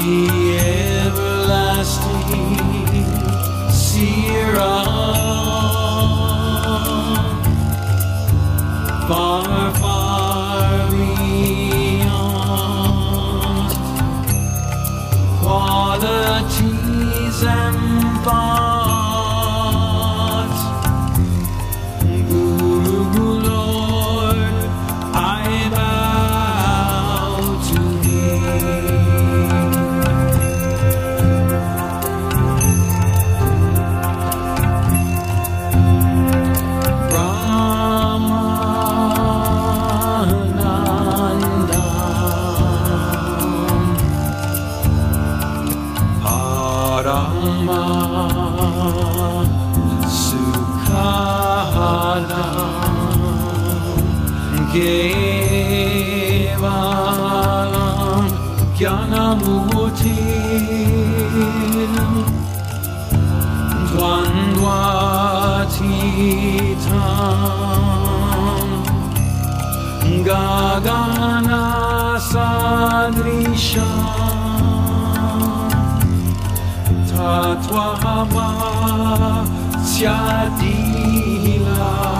the everlasting. Far केवलं ज्ञानमुचिं द्वन्द्वाचितं गगनसदृशं तत्त्वमस्यादिला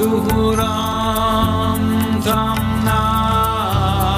गुरुरां तं नामामि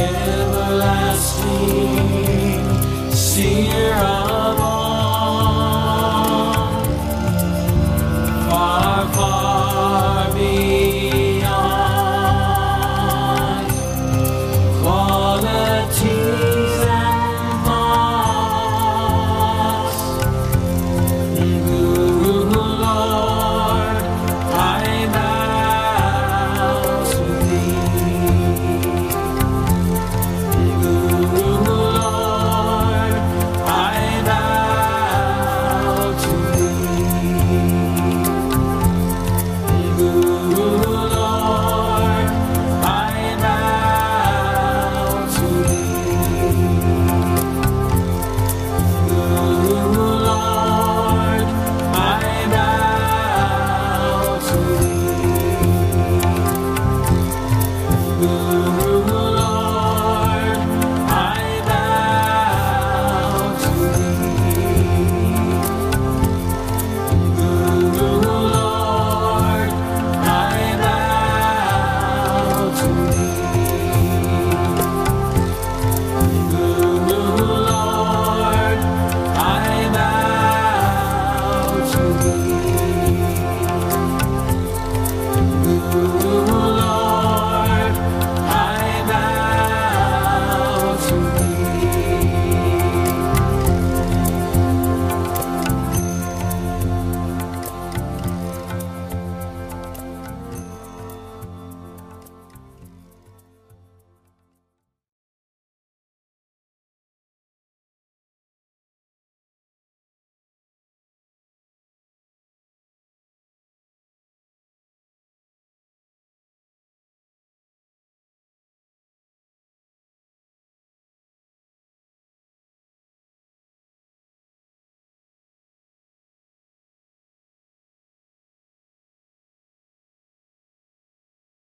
everlasting, seer